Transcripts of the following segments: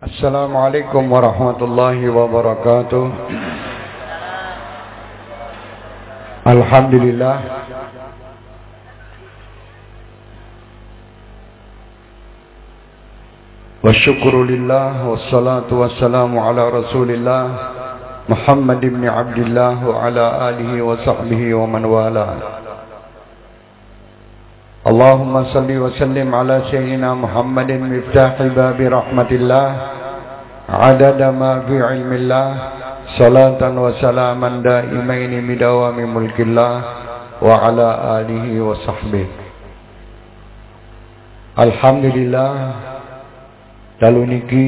السلام عليكم ورحمة الله وبركاته. الحمد لله. والشكر لله والصلاة والسلام على رسول الله محمد بن عبد الله وعلى آله وصحبه ومن والاه. اللهم صل وسلم على سيدنا محمد مفتاح باب رحمة الله عدد ما في علم الله صلاة وسلاما دائمين بدوام ملك الله وعلى آله وصحبه الحمد لله Dalu niki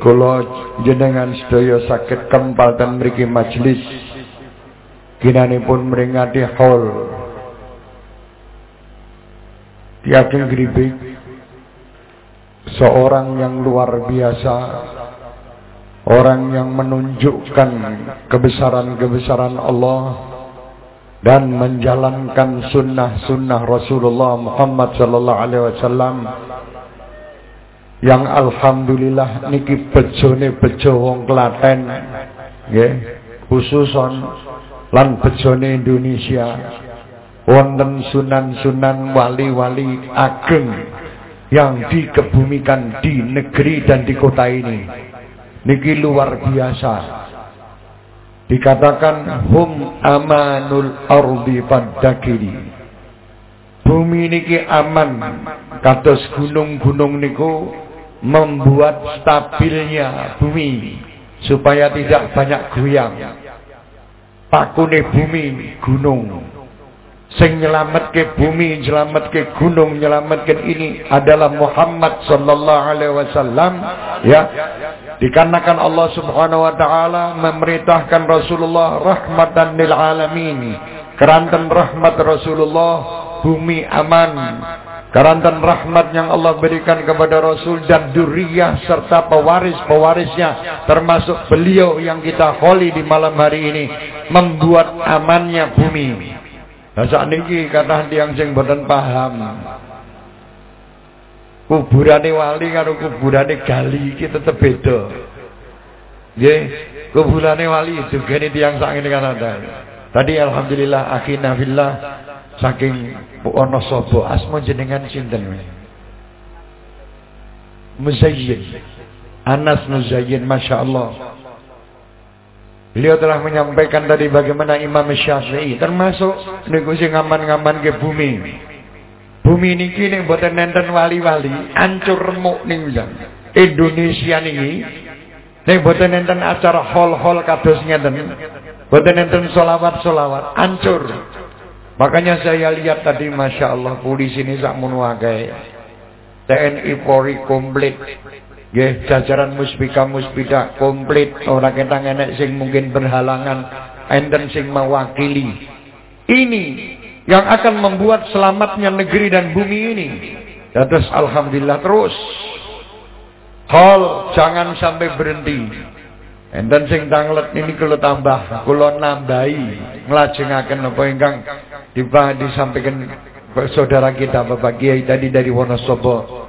kula jenengan sedaya sakit kempal dan mriki majelis ginanipun meringati hall Tiageng Gribik seorang yang luar biasa orang yang menunjukkan kebesaran-kebesaran Allah dan menjalankan sunnah-sunnah Rasulullah Muhammad sallallahu alaihi wasallam yang alhamdulillah niki bejone bejo wong Klaten nggih khususon lan bejone Indonesia wonten sunan-sunan wali-wali ageng yang dikebumikan di negeri dan di kota ini niki luar biasa dikatakan hum amanul ardi padakiri bumi niki aman kados gunung-gunung niku membuat stabilnya bumi supaya tidak banyak goyang. Pakune bumi gunung. Sing nyelametke bumi, nyelametke gunung, nyelametke ini adalah Muhammad sallallahu alaihi wasallam ya. Dikarenakan Allah Subhanahu wa taala memerintahkan Rasulullah rahmatan lil alamin. Keranten rahmat Rasulullah bumi aman Karantan rahmat yang Allah berikan kepada Rasul dan duriyah serta pewaris-pewarisnya termasuk beliau yang kita holi di malam hari ini membuat amannya bumi. Nah saat ini kata yang sing boten paham. Kuburane wali karo kuburane gali iki tetep beda. Nggih, kuburane wali juga ini tiang sak ngene kan Tadi alhamdulillah akhina fillah saking ana sapa asma jenengan sinten Muzayyin Anas Muzayyin Masya Allah Beliau telah menyampaikan tadi bagaimana Imam Syafi'i termasuk sing ngaman-ngaman ke bumi. Bumi niki ning boten nenten wali-wali, ancur remuk ning Indonesia niki ning boten nenten acara hol-hol kados ngeten. Boten nenten solawat-solawat, ancur. Makanya saya lihat tadi Masya Allah polisi ini sakmono akeh. TNI Polri komplit. Nggih, jajaran muspika muspida komplit. Ora ketang enek sing mungkin berhalangan, enten sing mewakili. Ini yang akan membuat selamatnya negeri dan bumi ini. Terus alhamdulillah terus. Hal jangan sampai berhenti. Enten sing tanglet ini kula tambah, kula nambahi nglajengaken apa ingkang disampaikan saudara kita Bapak Kiai tadi dari Wonosobo.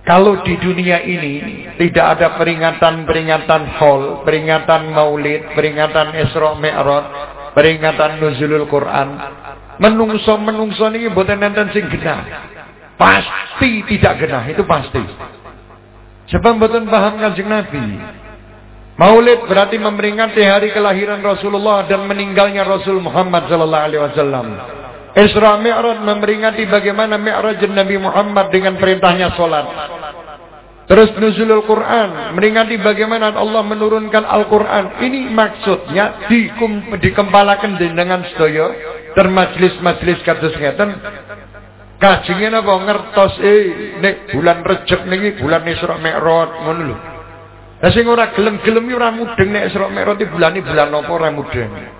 Kalau di dunia ini tidak ada peringatan-peringatan haul, peringatan maulid, peringatan Isra Mi'raj, peringatan nuzulul Quran, menungso-menungso ini boten enten sing genah. Pasti tidak genah, itu pasti. Sebab boten paham Kanjeng Nabi. Maulid berarti memperingati hari kelahiran Rasulullah dan meninggalnya Rasul Muhammad sallallahu alaihi wasallam. Isra Mi'raj memperingati bagaimana Mi'raj Nabi Muhammad dengan perintahnya salat. Terus nuzulul Quran meringati bagaimana Allah menurunkan Al-Quran. Ini maksudnya dikum, dikempalakan dengan sedaya termajlis-majlis kados ngeten. Kajenge napa ngertos eh nek bulan Rejab niki bulan Isra Mi'raj ngono lho. Lah sing ora gelem-gelem ora mudeng nek Isra Mi'raj bulan bulan napa ora mudeng.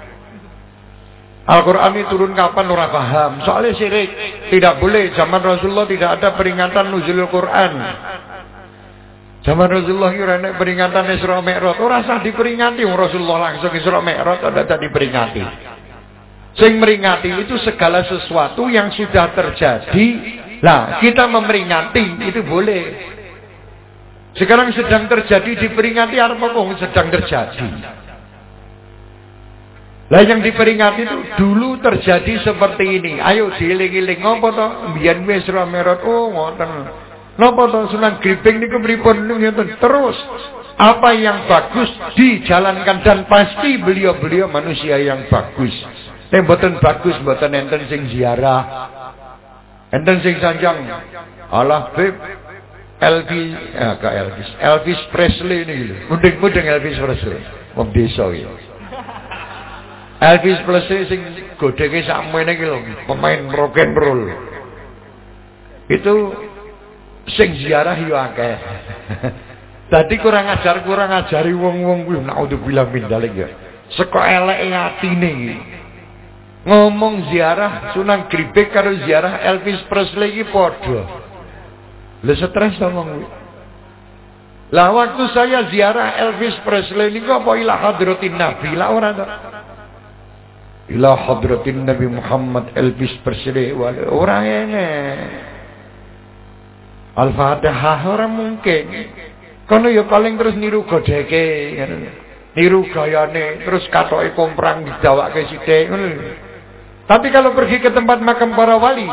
Al-Quran ini turun kapan ora paham. Soalnya syirik tidak boleh. Zaman Rasulullah tidak ada peringatan nuzulul Quran. Zaman Rasulullah ora ana peringatan Isra Mi'raj. Ora diperingati Rasulullah langsung Isra Mi'raj ada tadi peringati. Sing meringati itu segala sesuatu yang sudah terjadi. Lah, kita memperingati itu boleh. Sekarang sedang terjadi diperingati apa kok sedang terjadi. Lah yang diperingati itu dulu terjadi seperti ini. Ayo dieling-eling ngopo to? Biyen wis merot oh ngoten. Napa to Sunan Griping niku pripun ngoten. Terus apa yang bagus dijalankan dan pasti beliau-beliau manusia yang bagus. Nek mboten bagus mboten enten sing ziarah. Enten sing sanjang. Allah beb Elvis, kak Elvis, Elvis Presley ini. Mudeng-mudeng Elvis Presley. Wong desa gitu. Elvis Presley sing godenge sakmene iki lho, pemain rock and roll. Itu sing ziarah yo akeh. Dadi kurang ajar kurang ajari wong-wong kuwi naudzubillah min dalik ya. Seko eleke atine iki. Ngomong ziarah Sunan Gribek karo ziarah Elvis Presley iki padha. Lah stres ngomong Lah waktu saya ziarah Elvis Presley ini apa ilah hadratin Nabi lah orang Ilah hadratin Nabi Muhammad Elvis Presley orang ini. Al-Fatihah orang mungkin. Kono ya paling terus niru godeke niru gayane terus katoke komprang dijawake sithik. Tapi kalau pergi ke tempat makam para wali,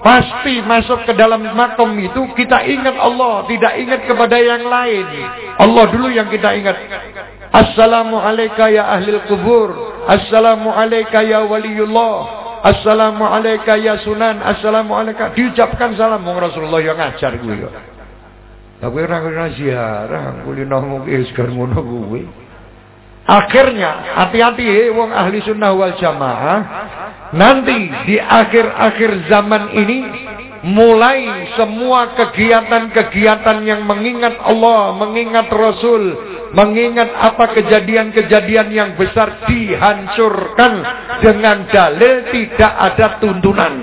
pasti masuk ke dalam makam itu kita ingat Allah, tidak ingat kepada yang lain. Allah dulu yang kita ingat. Assalamualaikum ya ahli kubur. Assalamualaikum ya waliullah. Assalamualaikum ya sunan. Assalamualaikum. Diucapkan salam Rasulullah yang ngajar gue. Tapi orang-orang ziarah, kulino mungkin sekarang ngono gue. Akhirnya, hati-hati eh, wong ahli sunnah wal jamaah. Nanti di akhir-akhir zaman ini mulai semua kegiatan-kegiatan yang mengingat Allah, mengingat Rasul, mengingat apa kejadian-kejadian yang besar dihancurkan dengan dalil tidak ada tuntunan.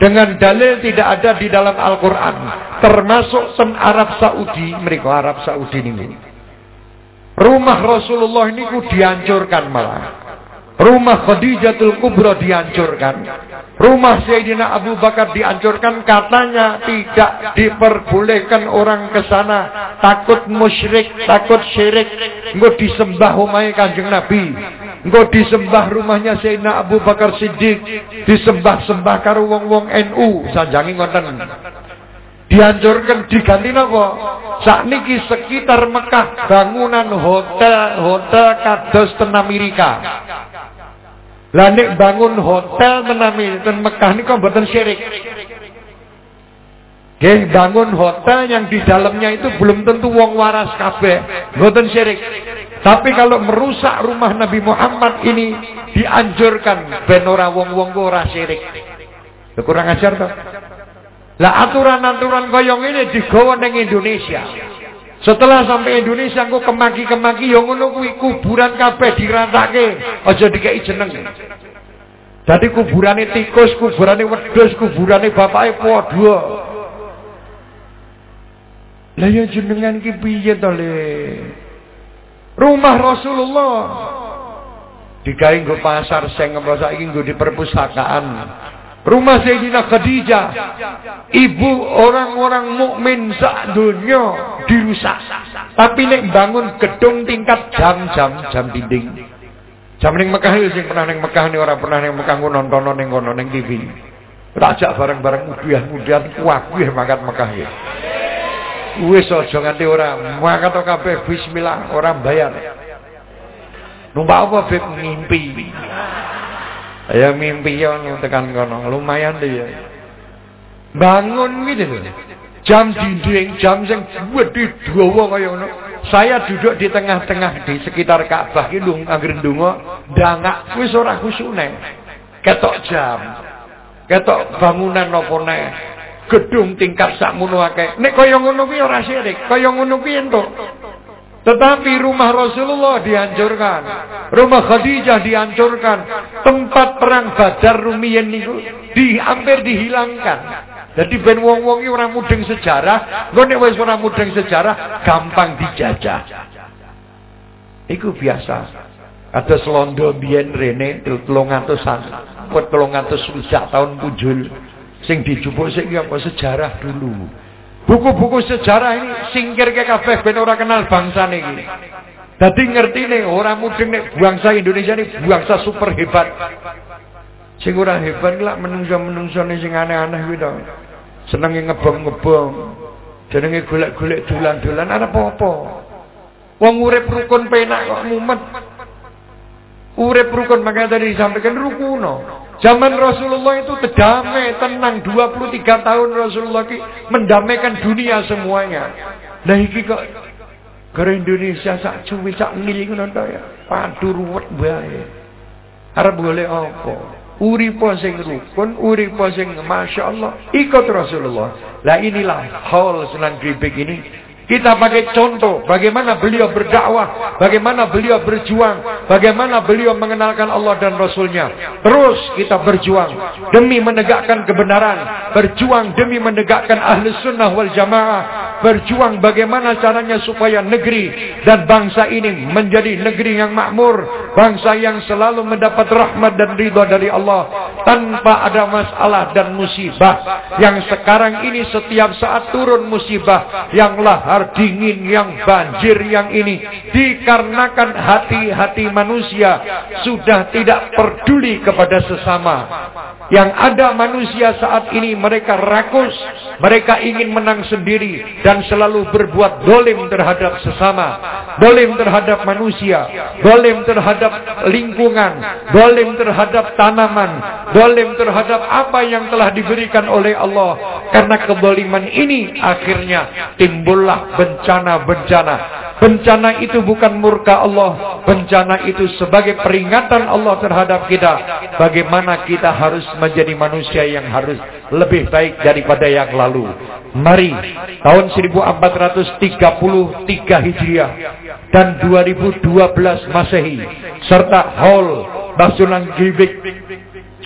Dengan dalil tidak ada di dalam Al-Quran. Termasuk sen Arab Saudi. Mereka Arab Saudi ini. Rumah Rasulullah ini dihancurkan malah. Rumah Khadijatul Kubra dihancurkan. Rumah Sayyidina Abu Bakar dihancurkan. Katanya tidak diperbolehkan orang ke sana. Takut musyrik, takut syirik. Engkau disembah umai kanjeng Nabi. Engkau disembah rumahnya Sayyidina Abu Bakar Siddiq. Disembah-sembah karo wong-wong NU. Sanjangi ngoten dihancurkan diganti napa sakniki sekitar Mekah bangunan hotel-hotel kados ten Amerika lah bangun hotel ten Amerika Mekah niku mboten syirik. Nggih bangun hotel yang di dalamnya itu belum tentu wong waras kabeh. Mboten syirik. Tapi kalau merusak rumah Nabi Muhammad ini dianjurkan ben ora wong-wong ora syirik. Kurang ajar toh lah aturan-aturan koyong ini digawa ning Indonesia. Setelah sampai Indonesia aku kemaki-kemaki yang ngono kuwi kuburan kabeh diratake, aja dikei jeneng. Dadi kuburane tikus, kuburane wedhus, kuburane bapake padha. Lah ya jenengan ki piye to le? Rumah Rasulullah digawe pasar sing saiki nggo di perpustakaan. Rumah Sayyidina Khadijah, ibu orang-orang mukmin sak dunia dirusak. Tapi nek bangun gedung tingkat jam-jam jam dinding. Jam ning Mekah sing pernah ning Mekah ni ora pernah ning Mekah nonton ning kono ning TV. Rajak bareng-bareng mudian-mudian kuwi mangkat Mekah iki. Wis aja nganti ora mangkat kabeh bismillah ora bayar. Numpak apa beb ngimpi. Ya mimpi ya tekan kono, lumayan deh ya. Bangun gitu loh. Jam dinding, jam sing gedhe dawa kaya ngono. Saya duduk di tengah-tengah di sekitar Ka'bah iki lung anggere ndonga, ndangak wis ora khusune. Ketok jam. Ketok bangunan apa nek gedung tingkat sakmono akeh. Nek kaya ngono kuwi ora syirik, kaya ngono kuwi entuk. Tetapi rumah Rasulullah dihancurkan. Rumah Khadijah dihancurkan. Tempat perang Badar Rumiyin niku di hampir dihilangkan. Jadi ben wong-wong ora mudeng sejarah, engko nek wis ora mudeng sejarah gampang dijajah. Iku biasa. Ada selondo biyen rene 300-an, 300 tahun pujul sing dijupuk sing apa sejarah dulu. Buku-buku sejarah ini singkir ke kabeh ben ora kenal bangsa iki. Dadi ngerti nih orang mudeng nih bangsa Indonesia ini bangsa super hebat. Sing ora hebat lah menungso-menungso sing aneh-aneh kuwi to. Senenge ngebong-ngebong. Jenenge golek-golek dolan-dolan ana apa-apa. Wong urip rukun penak kok mumet. Urip rukun makanya tadi disampaikan rukuno. Zaman Rasulullah itu damai, tenang 23 tahun Rasulullah ki mendamaikan dunia semuanya. Nah iki kok ke Indonesia sak cuwi sak ngili ngono ya. Padu ruwet bae. Arep golek apa? Uripo sing rukun, uripo sing masyaallah ikut Rasulullah. Lah inilah hal Sunan Gribek ini kita pakai contoh bagaimana beliau berdakwah, bagaimana beliau berjuang, bagaimana beliau mengenalkan Allah dan Rasulnya. Terus kita berjuang demi menegakkan kebenaran, berjuang demi menegakkan ahli sunnah wal jamaah, berjuang bagaimana caranya supaya negeri dan bangsa ini menjadi negeri yang makmur, bangsa yang selalu mendapat rahmat dan ridha dari Allah tanpa ada masalah dan musibah. Yang sekarang ini setiap saat turun musibah yang lahar dingin yang banjir yang ini dikarenakan hati-hati manusia sudah tidak peduli kepada sesama. Yang ada manusia saat ini mereka rakus, mereka ingin menang sendiri dan selalu berbuat dolim terhadap sesama, dolim terhadap manusia, dolim terhadap lingkungan, dolim terhadap tanaman, dolim terhadap apa yang telah diberikan oleh Allah. Karena kedoliman ini akhirnya timbullah bencana-bencana. Bencana itu bukan murka Allah. Bencana itu sebagai peringatan Allah terhadap kita. Bagaimana kita harus menjadi manusia yang harus lebih baik daripada yang lalu. Mari tahun 1433 Hijriah dan 2012 Masehi serta Hall Basunan Gibik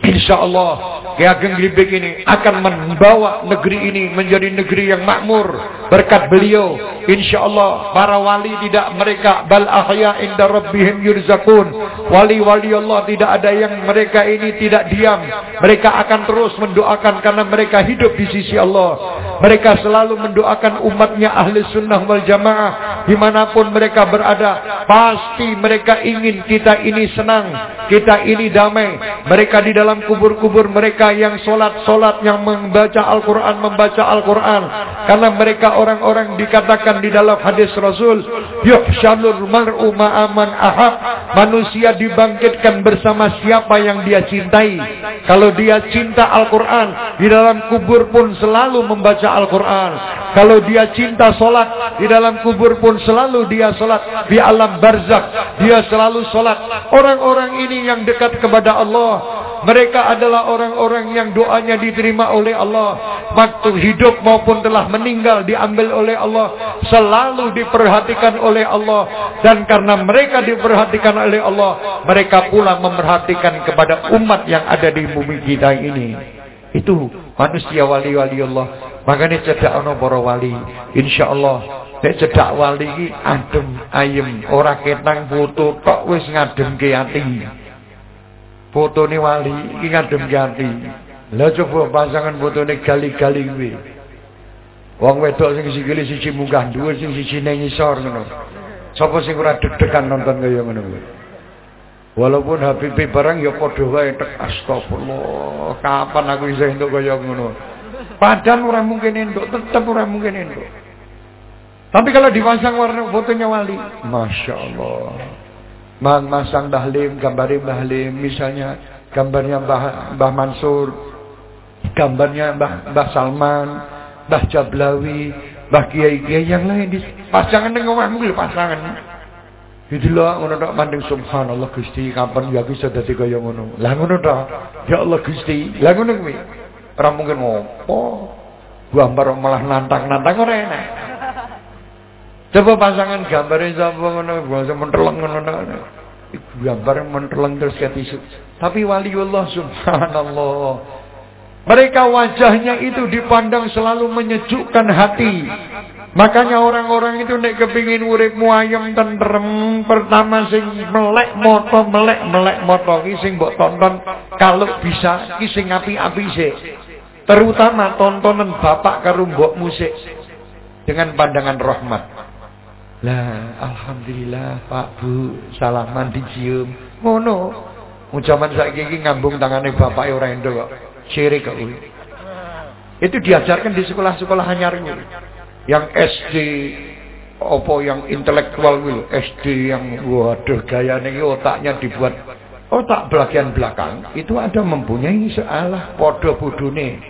Insya Allah Ki Ageng ini akan membawa negeri ini menjadi negeri yang makmur berkat beliau. Insya Allah para wali tidak mereka bal ahya inda rabbihim yurzakun. Wali-wali Allah tidak ada yang mereka ini tidak diam. Mereka akan terus mendoakan karena mereka hidup di sisi Allah. Mereka selalu mendoakan umatnya ahli sunnah wal jamaah dimanapun mereka berada. Pasti mereka ingin kita ini senang, kita ini damai. Mereka di dalam kubur-kubur mereka yang solat-solat, yang membaca Al-Quran, membaca Al-Quran. Karena mereka orang-orang dikatakan di dalam hadis Rasul, Yuhshalul mar'u ma'aman ahab. Manusia dibangkitkan bersama siapa yang dia cintai. Kalau dia cinta Al-Quran, di dalam kubur pun selalu membaca Al-Quran. Kalau dia cinta solat, di dalam kubur pun selalu dia solat. Di alam barzak, dia selalu solat. Orang-orang ini yang dekat kepada Allah, mereka adalah orang-orang yang doanya diterima oleh Allah. Waktu hidup maupun telah meninggal diambil oleh Allah. Selalu diperhatikan oleh Allah. Dan karena mereka diperhatikan oleh Allah. Mereka pula memperhatikan kepada umat yang ada di bumi kita ini. Itu manusia wali-wali Allah. Makanya cedak ono para wali. Insya Allah. Nek cedak wali ini adem ayem. Orang ketang foto tok wis ngadem ke hati. Fotone wali iki ngadem ganti. Lah coba pasangan fotone gali-gali kuwi. Wong wedok sing sikile siji munggah dhuwur sing siji ning ngisor ngono. Sapa sing ora deg-degan nonton kaya ngono kuwi? Walaupun Habib barang ya padha wae tek astagfirullah. Kapan aku iso entuk kaya ngono? Padahal ora mungkin entuk, tetep ora mungkin entuk. Tapi kalau dipasang warna fotonya wali, Masya Allah. Masang Bahlim, gambarin Bahlim, misalnya gambarnya Mbah, Mbah Mansur, gambarnya Mbah, Mbah Salman, Mbah Jablawi, Mbah Kiai Kiai yang lain di pasangan dengan orang mungkin pasangan. Itu loh, ngono tok mandeng subhanallah Gusti, kapan ya bisa dadi kaya ngono. Lah ngono tok. Ya Allah Gusti, lah ngono kuwi. Ora mungkin opo. Gambar malah nantang-nantang ora enak. Coba pasangan gambarnya sapa ngono, bahasa menteleng ngono. Gambar menteleng terus ketisu. Tapi waliullah subhanallah. Mereka wajahnya itu dipandang selalu menyejukkan hati. Makanya orang-orang itu nek kepingin urip ayam tentrem, pertama sing melek moto, melek melek moto ki sing mbok tonton kalau bisa ki sing api-api sik. Terutama tontonan bapak karo mbok musik. dengan pandangan rahmat. Lah, alhamdulillah Pak Bu, salaman dicium. Ngono. Ucapan saiki iki ngambung tangane bapak ora endo kok. Sirik kok. Itu diajarkan di sekolah-sekolah hanyar Yang SD apa yang intelektual wil SD yang waduh gayane iki otaknya dibuat otak bagian belakang itu ada mempunyai salah podo budune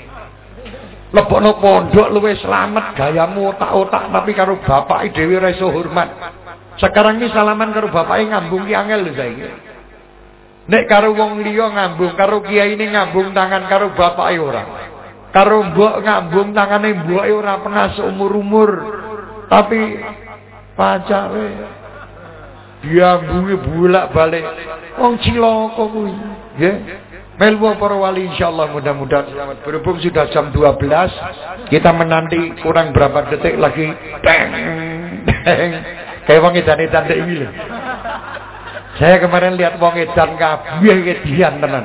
lebokno pondok luwe selamat gayamu otak-otak tapi karo bapak dhewe ora iso hormat. Sekarang ini salaman karo bapak ngambung ki angel lho saiki. Nek karo wong liya ngambung karo kiai ini ngambung tangan karo bapak ora. Karo mbok ngambung tangane mbok ora pernah seumur-umur. Tapi pacare diambungi bolak-balik wong cilaka kuwi nggih Melbu para wali insyaallah mudah-mudahan selamat. Berhubung sudah jam 12 kita menanti kurang berapa detik lagi. Deng deng. Kayak wong edan-edan dek ini saya kemarin lihat wong edan kabeh kedian tenan.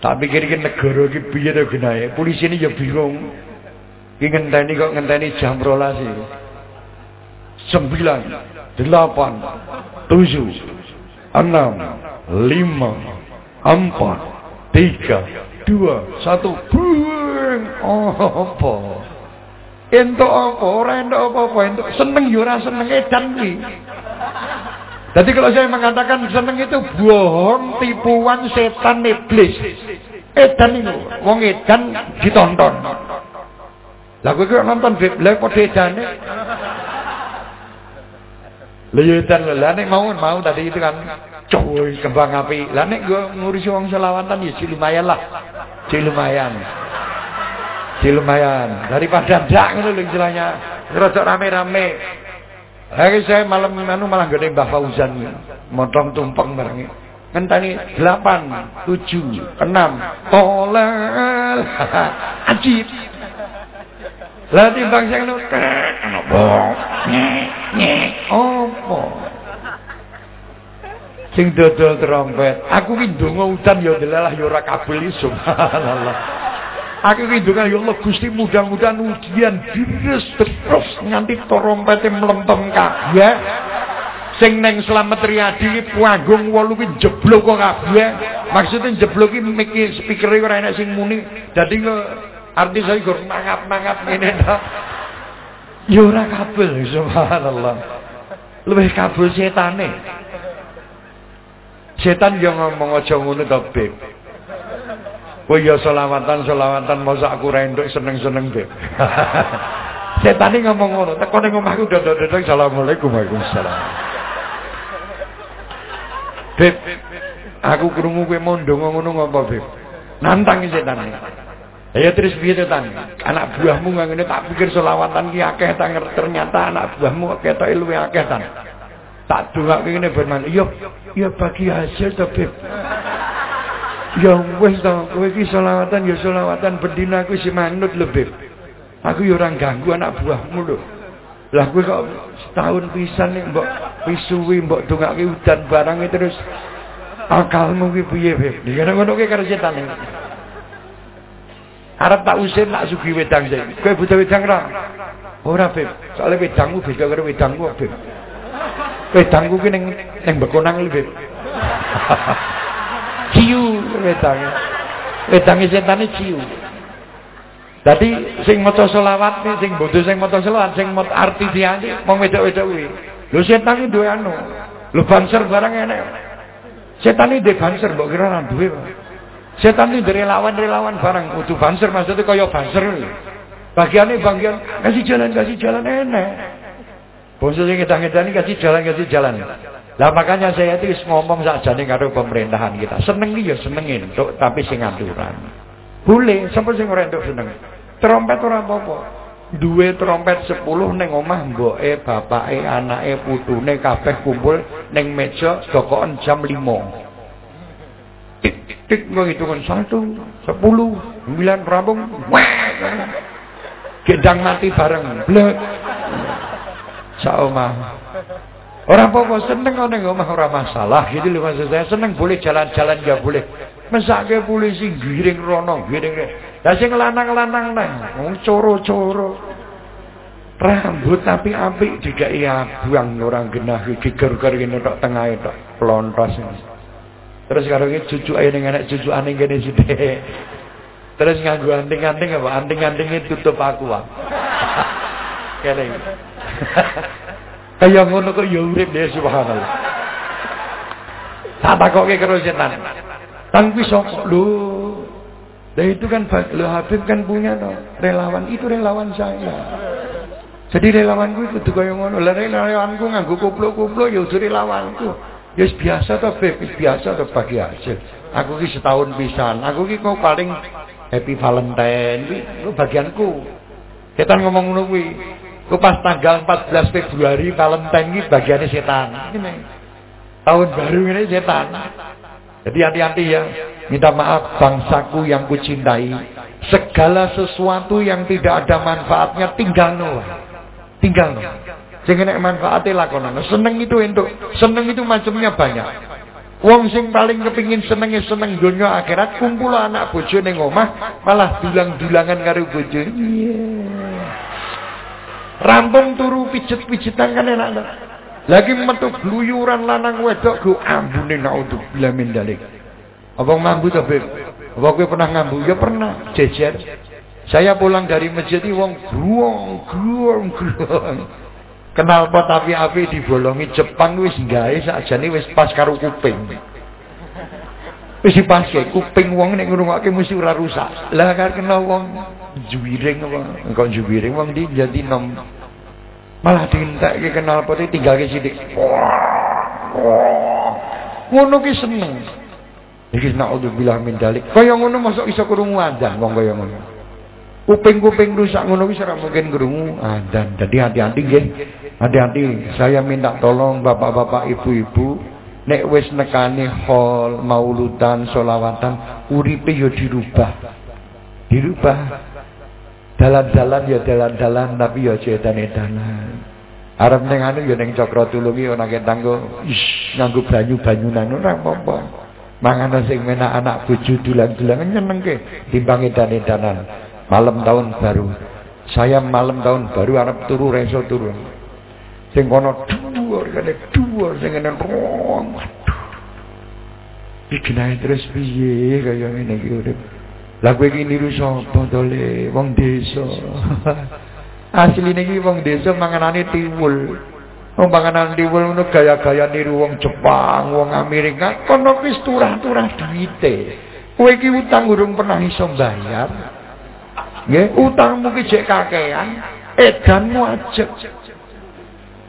Tak pikir iki negara iki piye to genahe polisi ini ya bingung. Iki ngenteni kok ngenteni jam 12 iki. 9 8 7 6 5 empat, tiga, dua, satu, buang. Oh, apa? Ento apa? Ora ento apa-apa, ento seneng yo ora seneng edan kuwi. Jadi kalau saya mengatakan seneng itu bohong, tipuan setan iblis. Edan itu, wong edan ditonton. Kowe kok nonton lha padha edane. Lha yo edan lha nek mau mau tadi itu kan Cuy, kembang api. Lah nek gua ngurusi wong selawatan ya lumayan lah. Sih lumayan. Sih lumayan. Daripada ndak ngono lho istilahnya. Rodok rame-rame. Hari saya malam anu malah gede Mbah Fauzan motong tumpeng bareng. Ngenteni 8, 7, 6. Tolel. Ajib. Lah timbang sing ngono. Ono bong. Nyek. Opo? sing dodol trompet. Aku ki ndonga udan ya delalah ya ora kabul subhanallah. Aku ki ndonga ya Allah Gusti mudah-mudahan ujian deres terus nganti trompete mlempem kabeh. Sing neng Slamet Riyadi ki panggung 8 ki jeblok kok kabeh. Maksudnya jeblok ki miki speakere ora enak sing muni. Dadi kok artis saya gur mangap-mangap ngene to. Ya ora kabul subhanallah. Kabul setane. Setan yang ngomong aja ngono to, Beb. Kowe ya selawatan selawatan masa aku rendok seneng-seneng, Beb. Setan ini ngomong ngono, teko ning omahku dodok-dodok Assalamualaikum Waalaikumsalam. Beb, aku krungu kowe mondong ngono ngopo, Beb? Nantang setan ini. Ya terus piye to tan? Anak buahmu ngene tak pikir selawatan ki akeh ternyata anak buahmu ketoke luwih akeh. Tak dongake ngene ben Iya, ya bagi hasil to, Beb. Ya wis to, kowe iki selawatan ya selawatan bendina aku si manut Beb. Aku ya ganggu anak buahmu lho. Lah kowe kok setahun pisan nek mbok pisuwi mbok dongake udan barang terus akalmu ki piye, Beb? Dikene ngono ki karo setan. Arab tak usir nak sugi wedang saya. Kowe butuh wedang ra? Ora, Beb. Soale wedangmu beda karo wedangku, Beb. Wedangku ki ning ning bekonang lho, ciu wedange. Wedange setane ciu. Dadi sing maca selawat sing bodho sing maca selawat sing maca arti diane wong wedok-wedok kuwi. Lho setan iki duwe anu. Lho banser barang enek. Setan iki banser mbok kira ora duwe. Setan iki relawan-relawan barang kudu banser maksudnya kaya banser. Bagiannya bagian kasih jalan kasih jalan enek. Bungsu sing ngedang-ngedani kasih jalan kasih jalan. Lah makanya saya itu ngomong sakjane karo pemerintahan kita. Seneng ya senengin, tuk, tapi sing aturan. Boleh, sampai sing ora entuk seneng. Trompet ora apa-apa. Duwe trompet 10 ning omah mboke, bapake, anake, putune kabeh kumpul ning meja dokokan jam 5. Tik tik kok hitungan 1, 10, 9 rampung. Gedang mati bareng. Blek sak omah. Ora apa-apa seneng ning omah ora masalah gitu lho maksud saya seneng boleh jalan-jalan ya boleh. Mesake polisi giring rono giring. Lah sing lanang-lanang nang wong coro-coro. Rambut tapi apik dikai abang orang genah geger-geger ngene tok tengahe tok plontos. Terus karo iki cucuke ning anak cucukane kene sithik. Terus nganggo anting-anting apa? Anting-antinge tutup aku, Pak. Kene. Kaya ngono kok ya urip dhewe subhanallah. Tak takoke karo setan. Tang kuwi sapa? Lho, Nah itu kan lo Habib kan punya no, relawan itu relawan saya. Jadi relawanku itu tuh kaya ngono. Lah relawanku nganggo kuplo-kuplo ya udah relawanku. Ya biasa to Habib, biasa to bagi hasil. Aku ki setahun pisan. Aku ki kok paling happy Valentine iki bagianku. Kita ngomong ngono kuwi. Ku pas tanggal 14 Februari Valentine iki bagiannya setan. Ini. Tahun baru ini setan. Jadi hati-hati ya. Minta maaf bangsaku yang kucintai. Segala sesuatu yang tidak ada manfaatnya tinggal no. Tinggal. Sing nek manfaate lakonan. Seneng itu untuk seneng itu macamnya banyak. Wong sing paling kepingin senenge seneng dunia akhirat kumpul anak bojo ning omah malah dulang-dulangan karo bojo. Yeah. Rampung turu pijet-pijetan kan enak. Lagi metu gluyuran lanang wedok go ambune naudzubillah min dalik. Apa mambu to, Beb? Apa kowe pernah ngambu? Ya pernah, jejer. Saya pulang dari masjid wong gruong, gruong, gruong. Kenal pot api-api dibolongi Jepang wis gawe sakjane wis pas karo kuping. Wis dipaske kuping wong nek ngrungokke mesti ora rusak. Lah kan kenal wong juwiring apa? Engko juwiring wong di jadi nom Malah dientekke kenal putih tinggal ke sidik. Ngono ki seneng. Iki naudzubillah min dalik. Kaya ngono masuk iso krungu adzan wong kaya ngono. Kuping-kuping rusak ngono wis ora mungkin krungu adzan. Jadi hati-hati nggih. Hati-hati. Saya minta tolong bapak-bapak, ibu-ibu nek wis nekani hall mauludan solawatan uripe yo dirubah. Dirubah. Dalan-dalan ya dalan-dalan tapi ya aja edan-edanan. Arep ning anu ya ning Cakra Tulung iki ana ketanggo ish nganggo banyu-banyu nang ora apa-apa. Mangan sing menak anak bojo dulan-dulan nyenengke timbang edan-edanan. Malam tahun baru. Saya malam tahun baru arep turu reso turu. Sing kono dhuwur kene dhuwur sing ngene rong. Waduh. Iki terus piye kaya ngene iki urip. Lah kowe iki niru sapa to le? Wong desa. Asline iki wong desa manganane tiwul. Wong panganan tiwul ngono gaya-gaya niru wong Jepang, wong Amerika, kono wis turah-turah duite. Kowe iki utang urung pernah iso bayar. Nggih, utangmu ki jek kakean, edanmu ajek.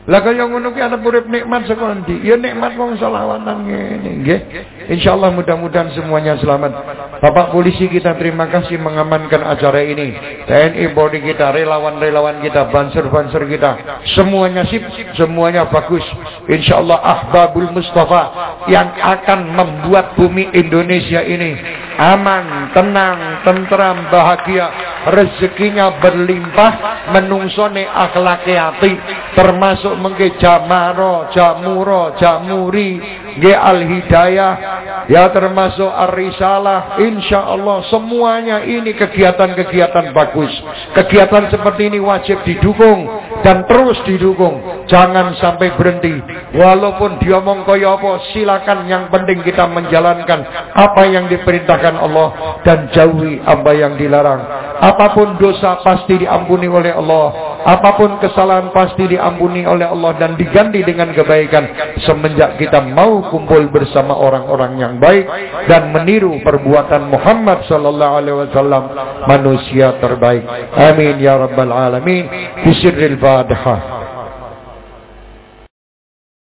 Lah kaya ngono ki arep urip nikmat saka ndi? Ya nikmat wong selawatan ngene, nggih. Insyaallah mudah-mudahan semuanya selamat. Bapak polisi kita terima kasih mengamankan acara ini. TNI Polri kita, relawan-relawan kita, banser-banser kita, semuanya sip, semuanya bagus. Insyaallah Ahbabul Mustafa yang akan membuat bumi Indonesia ini aman, tenang, tentram, bahagia, rezekinya berlimpah, menungsone akhlaki hati, termasuk mengke jamaro, jamuro, jamuri, ge al hidayah, ya termasuk ar-risalah, insya Allah semuanya ini kegiatan-kegiatan bagus. Kegiatan seperti ini wajib didukung dan terus didukung. Jangan sampai berhenti. Walaupun diomong kaya apa, silakan yang penting kita menjalankan apa yang diperintahkan Allah dan jauhi apa yang dilarang. Apa pun dosa pasti diampuni oleh Allah. Apa pun kesalahan pasti diampuni oleh Allah dan diganti dengan kebaikan semenjak kita mau kumpul bersama orang-orang yang baik dan meniru perbuatan Muhammad sallallahu alaihi wasallam manusia terbaik. Amin ya rabbal alamin. Bisirril الفاتحة